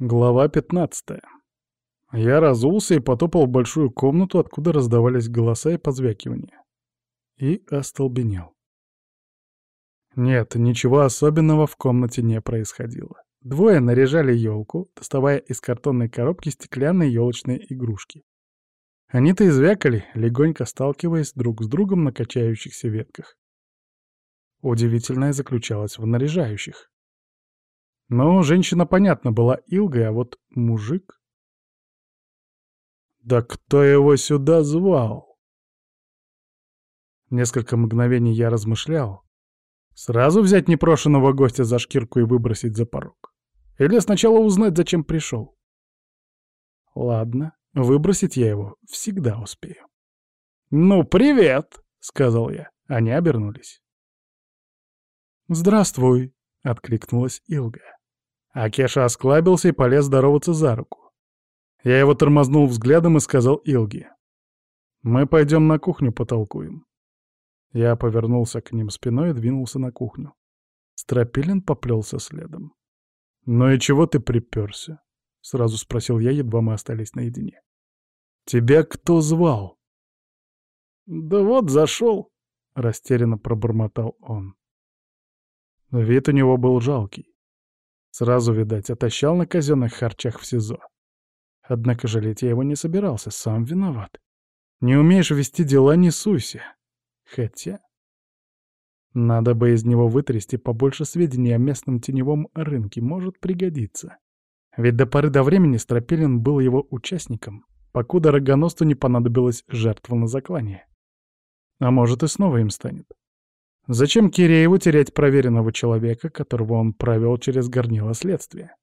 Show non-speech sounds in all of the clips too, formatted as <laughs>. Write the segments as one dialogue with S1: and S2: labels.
S1: Глава 15. Я разулся и потопал в большую комнату, откуда раздавались голоса и позвякивания. И остолбенел. Нет, ничего особенного в комнате не происходило. Двое наряжали елку, доставая из картонной коробки стеклянные елочные игрушки. Они-то и звякали, легонько сталкиваясь друг с другом на качающихся ветках. Удивительное заключалось в наряжающих. Но женщина, понятно, была Илгой, а вот мужик... Да кто его сюда звал? Несколько мгновений я размышлял. Сразу взять непрошенного гостя за шкирку и выбросить за порог? Или сначала узнать, зачем пришел? Ладно, выбросить я его всегда успею. «Ну, привет!» — сказал я. Они обернулись. «Здравствуй!» — откликнулась Илга. А Кеша осклабился и полез здороваться за руку. Я его тормознул взглядом и сказал Илге. «Мы пойдем на кухню потолкуем». Я повернулся к ним спиной и двинулся на кухню. Стропилин поплелся следом. «Ну и чего ты приперся?» — сразу спросил я, едва мы остались наедине. «Тебя кто звал?» «Да вот зашел», — растерянно пробормотал он. Вид у него был жалкий. Сразу, видать, отощал на казенных харчах в СИЗО. Однако жалеть я его не собирался, сам виноват. Не умеешь вести дела, не суйся. Хотя... Надо бы из него вытрясти побольше сведений о местном теневом рынке, может пригодиться. Ведь до поры до времени Стропилин был его участником, покуда Рогоносту не понадобилась жертва на заклание. А может и снова им станет. Зачем Кирееву терять проверенного человека, которого он провел через горнило следствия?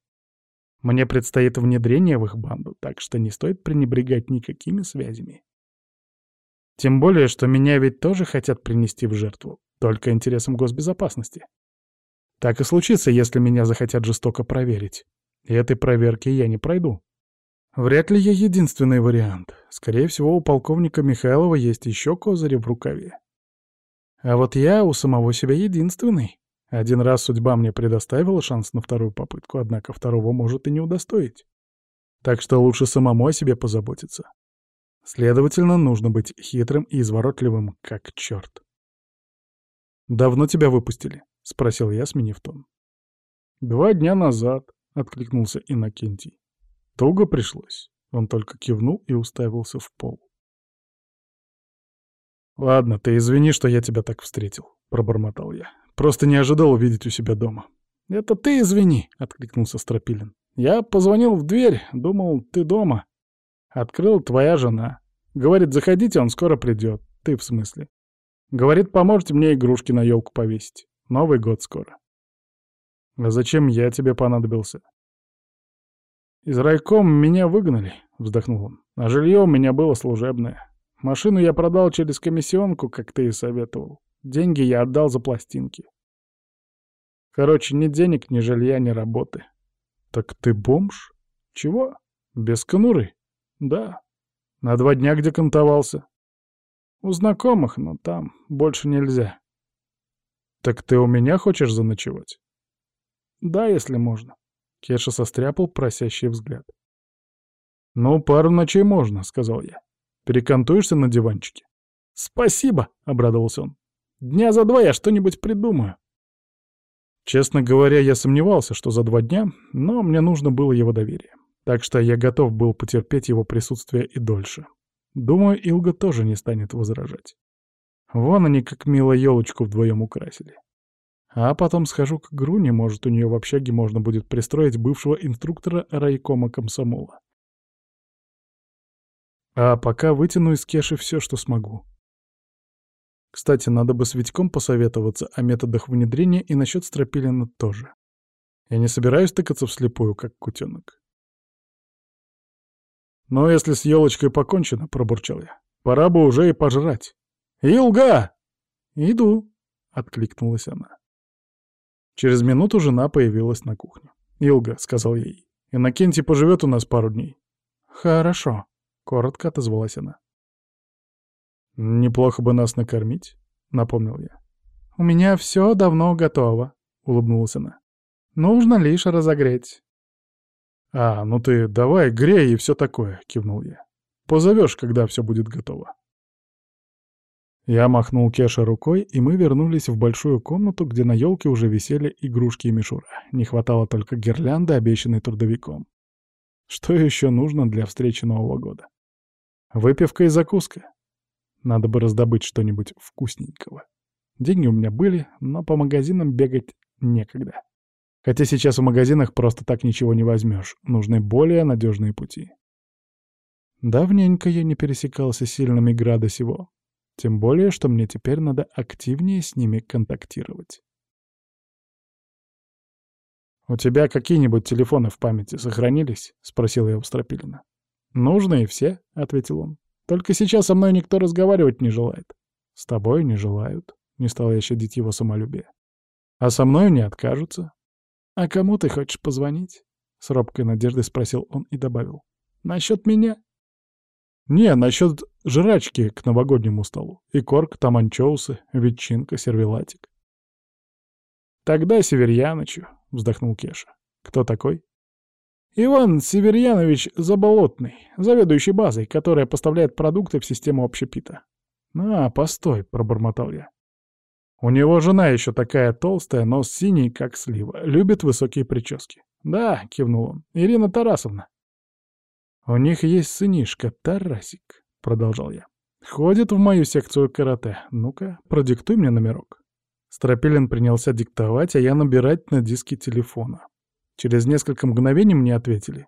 S1: Мне предстоит внедрение в их банду, так что не стоит пренебрегать никакими связями. Тем более, что меня ведь тоже хотят принести в жертву, только интересам госбезопасности. Так и случится, если меня захотят жестоко проверить. И этой проверки я не пройду. Вряд ли я единственный вариант. Скорее всего, у полковника Михайлова есть еще козыри в рукаве. А вот я у самого себя единственный. Один раз судьба мне предоставила шанс на вторую попытку, однако второго может и не удостоить. Так что лучше самому о себе позаботиться. Следовательно, нужно быть хитрым и изворотливым, как черт. «Давно тебя выпустили?» — спросил я, сменив тон. «Два дня назад», — откликнулся Иннокентий. Туго пришлось. Он только кивнул и уставился в пол. «Ладно, ты извини, что я тебя так встретил», — пробормотал я. «Просто не ожидал увидеть у себя дома». «Это ты извини», — откликнулся Стропилин. «Я позвонил в дверь, думал, ты дома. Открыл твоя жена. Говорит, заходите, он скоро придет. Ты в смысле. Говорит, поможете мне игрушки на елку повесить. Новый год скоро». «А зачем я тебе понадобился?» «Из райком меня выгнали», — вздохнул он. «А жилье у меня было служебное. Машину я продал через комиссионку, как ты и советовал. Деньги я отдал за пластинки. Короче, ни денег, ни жилья, ни работы. Так ты бомж? Чего? Без конуры? Да. На два дня где кантовался? У знакомых, но там больше нельзя. Так ты у меня хочешь заночевать? Да, если можно. Кеша состряпал просящий взгляд. «Ну, пару ночей можно», — сказал я. Перекантуешься на диванчике?» «Спасибо», — обрадовался он. «Дня за два я что-нибудь придумаю». Честно говоря, я сомневался, что за два дня, но мне нужно было его доверие. Так что я готов был потерпеть его присутствие и дольше. Думаю, Илга тоже не станет возражать. Вон они как мило елочку вдвоем украсили. А потом схожу к Груне, может, у нее в общаге можно будет пристроить бывшего инструктора райкома комсомола. А пока вытяну из Кеши все, что смогу. Кстати, надо бы с Витьком посоветоваться о методах внедрения и насчет Стропилина тоже. Я не собираюсь тыкаться вслепую, как кутенок. «Но если с елочкой покончено», — пробурчал я, — «пора бы уже и пожрать». «Илга!» «Иду», — откликнулась она. Через минуту жена появилась на кухне. «Илга», — сказал ей, — «Иннокентий поживет у нас пару дней». «Хорошо», Коротко отозвалась она. «Неплохо бы нас накормить», — напомнил я. «У меня все давно готово», — улыбнулась она. «Нужно лишь разогреть». «А, ну ты давай, грей и все такое», — кивнул я. «Позовешь, когда все будет готово». Я махнул Кеша рукой, и мы вернулись в большую комнату, где на елке уже висели игрушки и мишура. Не хватало только гирлянды, обещанной трудовиком. Что еще нужно для встречи Нового года? Выпивка и закуска. Надо бы раздобыть что-нибудь вкусненького. Деньги у меня были, но по магазинам бегать некогда. Хотя сейчас в магазинах просто так ничего не возьмешь. Нужны более надежные пути. Давненько я не пересекался с сильными града сего. Тем более, что мне теперь надо активнее с ними контактировать. «У тебя какие-нибудь телефоны в памяти сохранились?» — спросил я у Стропилина. «Нужные все», — ответил он. «Только сейчас со мной никто разговаривать не желает». «С тобой не желают», — не стал я щадить его самолюбие. «А со мной не откажутся. «А кому ты хочешь позвонить?» — с робкой надеждой спросил он и добавил. «Насчет меня?» «Не, насчет жрачки к новогоднему столу. И корк, там анчоусы, ветчинка, сервелатик». «Тогда Северьянычу», — вздохнул Кеша. «Кто такой?» «Иван Северьянович Заболотный, заведующий базой, которая поставляет продукты в систему общепита». «А, постой», — пробормотал я. У него жена еще такая толстая, нос синий, как слива, любит высокие прически. «Да», — кивнул он, — «Ирина Тарасовна». «У них есть сынишка, Тарасик», — продолжал я. «Ходит в мою секцию карате. Ну-ка, продиктуй мне номерок». Стропилин принялся диктовать, а я набирать на диске телефона. Через несколько мгновений мне ответили.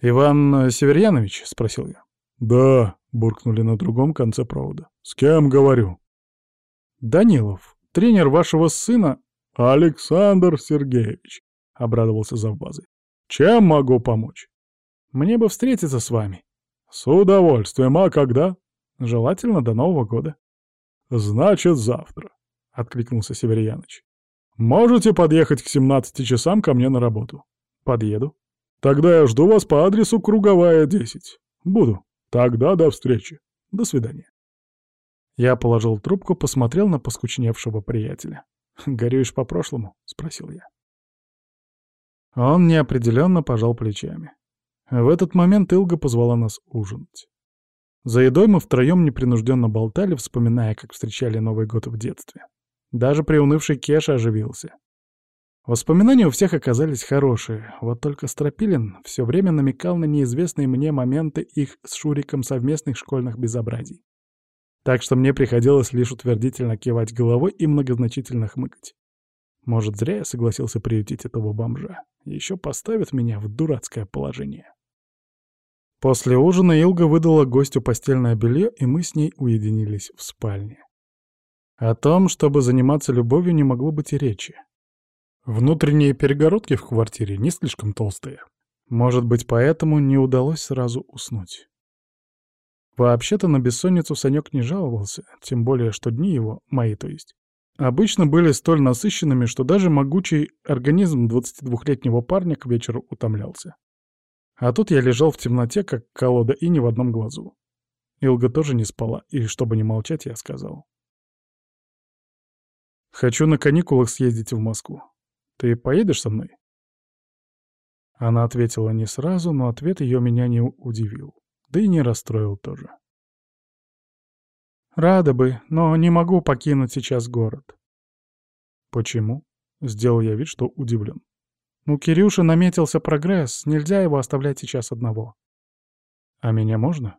S1: «Иван Северьянович?» — спросил я. «Да», — буркнули на другом конце провода. «С кем говорю?» «Данилов, тренер вашего сына...» «Александр Сергеевич», — обрадовался завбазой. «Чем могу помочь?» «Мне бы встретиться с вами». «С удовольствием. А когда?» «Желательно до Нового года». «Значит, завтра», — откликнулся Северьяныч. «Можете подъехать к 17 часам ко мне на работу?» «Подъеду». «Тогда я жду вас по адресу Круговая, 10. Буду. Тогда до встречи. До свидания». Я положил трубку, посмотрел на поскучневшего приятеля. <laughs> «Горюешь по прошлому?» — спросил я. Он неопределенно пожал плечами. В этот момент Илга позвала нас ужинать. За едой мы втроем непринужденно болтали, вспоминая, как встречали Новый год в детстве. Даже приунывший Кеша оживился. Воспоминания у всех оказались хорошие, вот только Стропилин все время намекал на неизвестные мне моменты их с Шуриком совместных школьных безобразий так что мне приходилось лишь утвердительно кивать головой и многозначительно хмыкать. Может, зря я согласился приютить этого бомжа. Еще поставит меня в дурацкое положение. После ужина Илга выдала гостю постельное белье, и мы с ней уединились в спальне. О том, чтобы заниматься любовью, не могло быть и речи. Внутренние перегородки в квартире не слишком толстые. Может быть, поэтому не удалось сразу уснуть. Вообще-то на бессонницу Санек не жаловался, тем более, что дни его, мои то есть, обычно были столь насыщенными, что даже могучий организм 22-летнего парня к вечеру утомлялся. А тут я лежал в темноте, как колода, и ни в одном глазу. Илга тоже не спала, и, чтобы не молчать, я сказал. «Хочу на каникулах съездить в Москву. Ты поедешь со мной?» Она ответила не сразу, но ответ ее меня не удивил да и не расстроил тоже. «Рада бы, но не могу покинуть сейчас город». «Почему?» — сделал я вид, что удивлен. «У Кирюши наметился прогресс, нельзя его оставлять сейчас одного». «А меня можно?»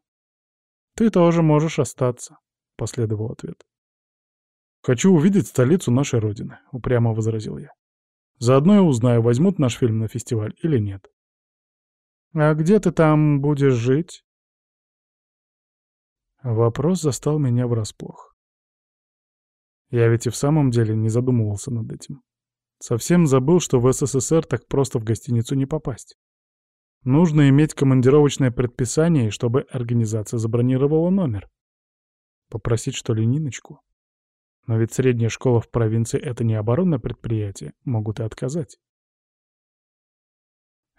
S1: «Ты тоже можешь остаться», — последовал ответ. «Хочу увидеть столицу нашей Родины», — упрямо возразил я. «Заодно я узнаю, возьмут наш фильм на фестиваль или нет». «А где ты там будешь жить?» Вопрос застал меня врасплох. Я ведь и в самом деле не задумывался над этим. Совсем забыл, что в СССР так просто в гостиницу не попасть. Нужно иметь командировочное предписание, чтобы организация забронировала номер. Попросить, что ли, Ниночку? Но ведь средняя школа в провинции — это не оборонное предприятие, могут и отказать.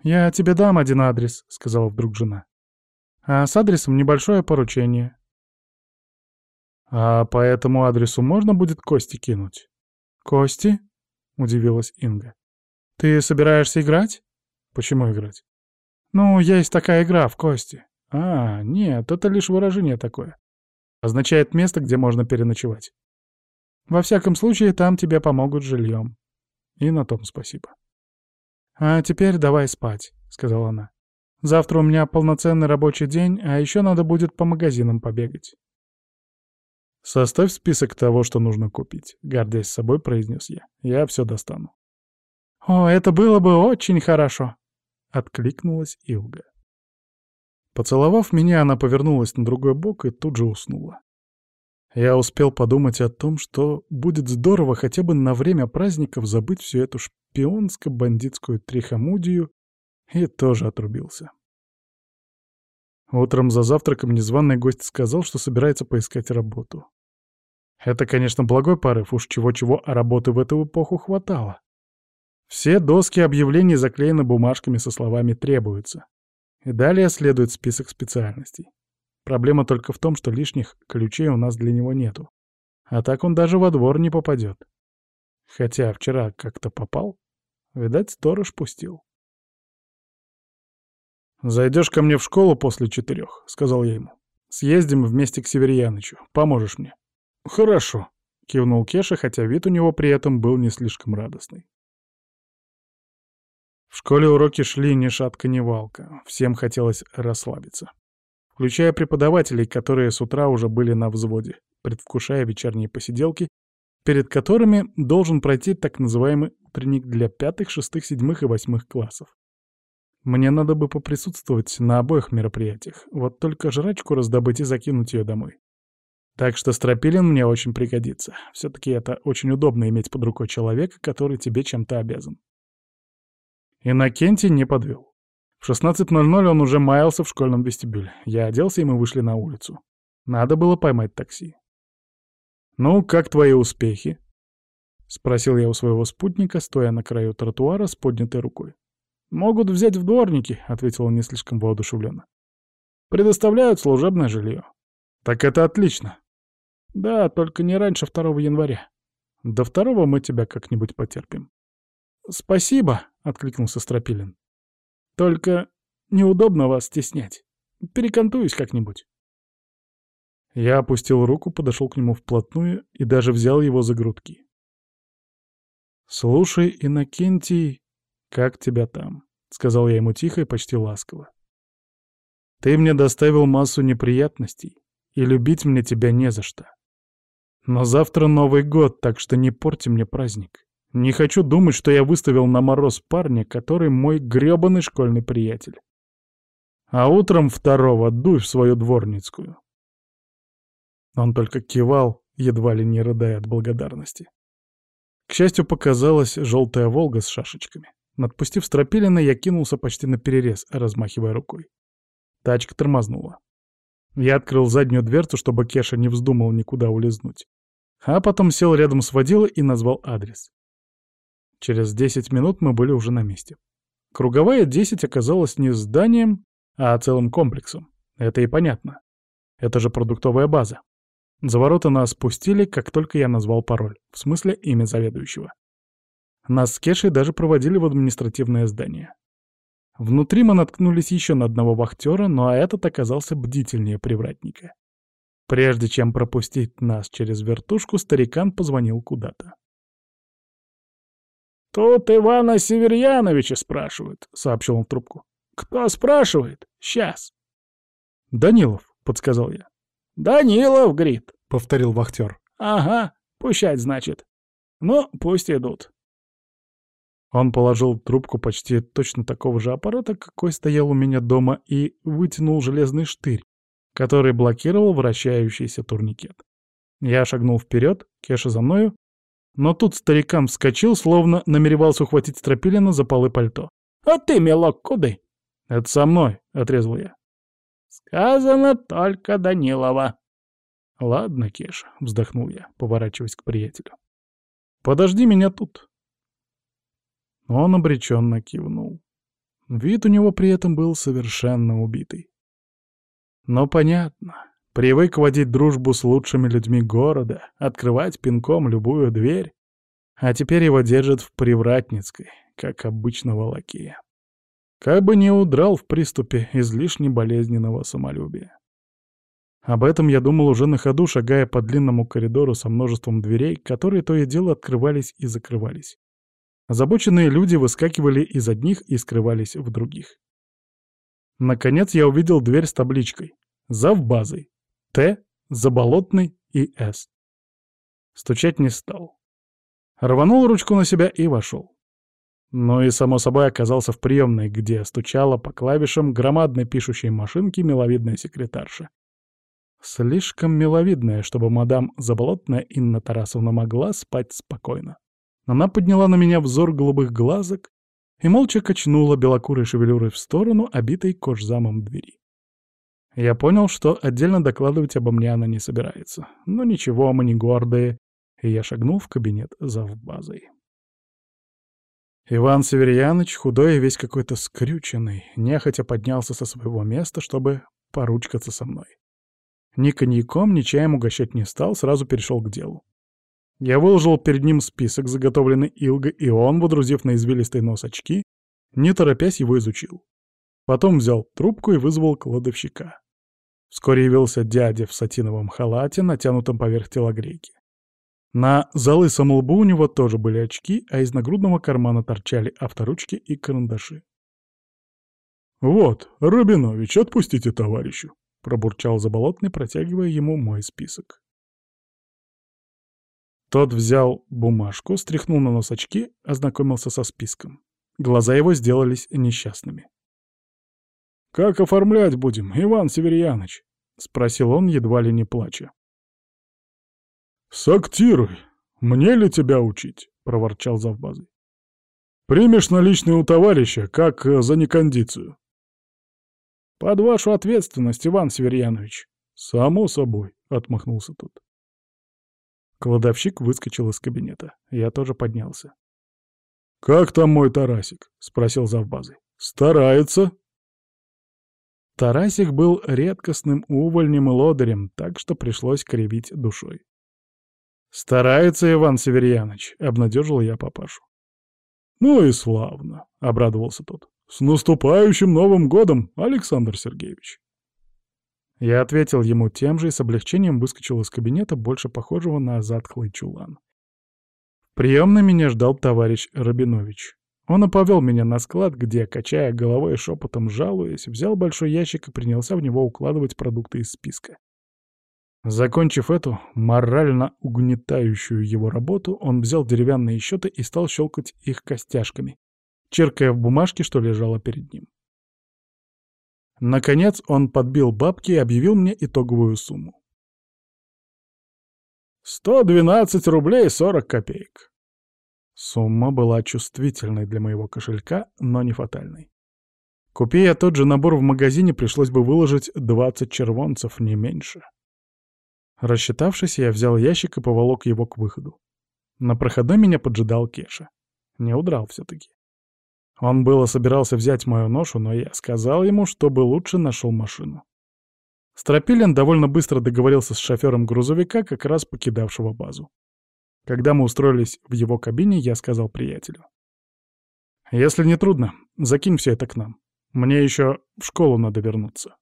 S1: «Я тебе дам один адрес», — сказала вдруг жена. «А с адресом небольшое поручение. «А по этому адресу можно будет кости кинуть?» «Кости?» — удивилась Инга. «Ты собираешься играть?» Почему играть? Ну, есть такая игра в кости. А, нет, это лишь выражение такое. Означает место, где можно переночевать. Во всяком случае, там тебе помогут жильем. И на том спасибо. «А теперь давай спать», — сказала она. «Завтра у меня полноценный рабочий день, а еще надо будет по магазинам побегать». «Составь список того, что нужно купить», — гордясь собой произнес я. «Я все достану». «О, это было бы очень хорошо», — откликнулась Илга. Поцеловав меня, она повернулась на другой бок и тут же уснула. Я успел подумать о том, что будет здорово хотя бы на время праздников забыть всю эту шпионско-бандитскую трихомудию, и тоже отрубился. Утром за завтраком незваный гость сказал, что собирается поискать работу. Это, конечно, благой порыв, уж чего-чего, а работы в эту эпоху хватало. Все доски объявлений заклеены бумажками со словами «требуется». И далее следует список специальностей. Проблема только в том, что лишних ключей у нас для него нету. А так он даже во двор не попадет. Хотя вчера как-то попал. Видать, сторож пустил. «Зайдешь ко мне в школу после четырех», — сказал я ему. «Съездим вместе к Северьянычу. Поможешь мне». «Хорошо», — кивнул Кеша, хотя вид у него при этом был не слишком радостный. В школе уроки шли ни шатка, ни валка. Всем хотелось расслабиться включая преподавателей, которые с утра уже были на взводе, предвкушая вечерние посиделки, перед которыми должен пройти так называемый утренник для пятых, шестых, седьмых и восьмых классов. Мне надо бы поприсутствовать на обоих мероприятиях, вот только жрачку раздобыть и закинуть ее домой. Так что Стропилин мне очень пригодится. Все-таки это очень удобно иметь под рукой человека, который тебе чем-то обязан. Иннокентий не подвел. В 16.00 он уже маялся в школьном вестибюле. Я оделся, и мы вышли на улицу. Надо было поймать такси. «Ну, как твои успехи?» — спросил я у своего спутника, стоя на краю тротуара с поднятой рукой. «Могут взять в дворники», — ответил он не слишком воодушевленно. «Предоставляют служебное жилье». «Так это отлично». «Да, только не раньше 2 января. До второго мы тебя как-нибудь потерпим». «Спасибо», — откликнулся Стропилин. Только неудобно вас стеснять. Перекантуюсь как-нибудь. Я опустил руку, подошел к нему вплотную и даже взял его за грудки. «Слушай, Иннокентий, как тебя там?» — сказал я ему тихо и почти ласково. «Ты мне доставил массу неприятностей, и любить мне тебя не за что. Но завтра Новый год, так что не порти мне праздник. Не хочу думать, что я выставил на мороз парня, который мой грёбаный школьный приятель. А утром второго дуй в свою дворницкую. Он только кивал, едва ли не рыдая от благодарности. К счастью, показалась желтая «Волга» с шашечками. Надпустив Стропилина, я кинулся почти на перерез, размахивая рукой. Тачка тормознула. Я открыл заднюю дверцу, чтобы Кеша не вздумал никуда улизнуть. А потом сел рядом с водилой и назвал адрес. Через 10 минут мы были уже на месте. Круговая 10 оказалась не зданием, а целым комплексом. Это и понятно. Это же продуктовая база. За ворота нас спустили, как только я назвал пароль, в смысле имя заведующего. Нас с Кешей даже проводили в административное здание. Внутри мы наткнулись еще на одного вахтера, но этот оказался бдительнее привратника. Прежде чем пропустить нас через вертушку, старикан позвонил куда-то. «Тут Ивана Северьяновича спрашивают», — сообщил он в трубку. «Кто спрашивает? Сейчас». «Данилов», — подсказал я. «Данилов, Грит», — повторил вахтер. «Ага, пущать, значит. Ну, пусть идут». Он положил трубку почти точно такого же аппарата, какой стоял у меня дома, и вытянул железный штырь, который блокировал вращающийся турникет. Я шагнул вперед, Кеша за мною, но тут старикан вскочил, словно намеревался ухватить Стропилина за полы пальто. «А ты, мелок, куды?» «Это со мной», — отрезал я. «Сказано только Данилова». «Ладно, Кеша», — вздохнул я, поворачиваясь к приятелю. «Подожди меня тут». Он обреченно кивнул. Вид у него при этом был совершенно убитый. Но понятно. Привык водить дружбу с лучшими людьми города, открывать пинком любую дверь, а теперь его держат в Привратницкой, как обычного лакея. Как бы не удрал в приступе излишне болезненного самолюбия. Об этом я думал уже на ходу, шагая по длинному коридору со множеством дверей, которые то и дело открывались и закрывались. Озабоченные люди выскакивали из одних и скрывались в других. Наконец я увидел дверь с табличкой «Зав базой», «Т», «Заболотный» и «С». Стучать не стал. Рванул ручку на себя и вошел. Ну и, само собой, оказался в приемной, где стучала по клавишам громадной пишущей машинки миловидная секретарша. Слишком миловидная, чтобы мадам Заболотная Инна Тарасовна могла спать спокойно. Она подняла на меня взор голубых глазок и молча качнула белокурой шевелюрой в сторону, обитой кожзамом двери. Я понял, что отдельно докладывать обо мне она не собирается. Но ничего, мы не гордые, и я шагнул в кабинет завбазой. Иван Северьяныч, худой и весь какой-то скрюченный, нехотя поднялся со своего места, чтобы поручкаться со мной. Ни коньяком, ни чаем угощать не стал, сразу перешел к делу. Я выложил перед ним список, заготовленный Илго, и он, водрузив на извилистый нос очки, не торопясь его изучил. Потом взял трубку и вызвал кладовщика. Вскоре явился дядя в сатиновом халате, натянутом поверх телогрейки. На залысом лбу у него тоже были очки, а из нагрудного кармана торчали авторучки и карандаши. «Вот, Рабинович, отпустите товарищу», пробурчал Заболотный, протягивая ему мой список. Тот взял бумажку, стряхнул на нос очки, ознакомился со списком. Глаза его сделались несчастными. «Как оформлять будем, Иван Северьяныч?» — спросил он, едва ли не плача. «Сактируй! Мне ли тебя учить?» — проворчал завбазой. «Примешь наличные у товарища, как э, за некондицию. «Под вашу ответственность, Иван Северьянович». «Само собой», — отмахнулся тот. Кладовщик выскочил из кабинета. Я тоже поднялся. «Как там мой Тарасик?» — спросил завбазы. «Старается?» Тарасик был редкостным увольнем и лодырем, так что пришлось кривить душой. «Старается Иван Северьяныч», — обнадежил я папашу. «Ну и славно», — обрадовался тот. «С наступающим Новым годом, Александр Сергеевич!» Я ответил ему тем же и с облегчением выскочил из кабинета, больше похожего на затхлый чулан. Приемно меня ждал товарищ Рабинович. Он и повел меня на склад, где, качая головой и шепотом жалуясь, взял большой ящик и принялся в него укладывать продукты из списка. Закончив эту морально угнетающую его работу, он взял деревянные счеты и стал щелкать их костяшками, черкая в бумажке, что лежало перед ним. Наконец он подбил бабки и объявил мне итоговую сумму. «Сто двенадцать рублей сорок копеек». Сумма была чувствительной для моего кошелька, но не фатальной. Купи я тот же набор в магазине, пришлось бы выложить двадцать червонцев, не меньше. Рассчитавшись, я взял ящик и поволок его к выходу. На проходной меня поджидал Кеша. Не удрал все-таки. Он было собирался взять мою ношу, но я сказал ему, чтобы лучше нашел машину. Стропилин довольно быстро договорился с шофером грузовика, как раз покидавшего базу. Когда мы устроились в его кабине, я сказал приятелю. «Если не трудно, закинь все это к нам. Мне еще в школу надо вернуться».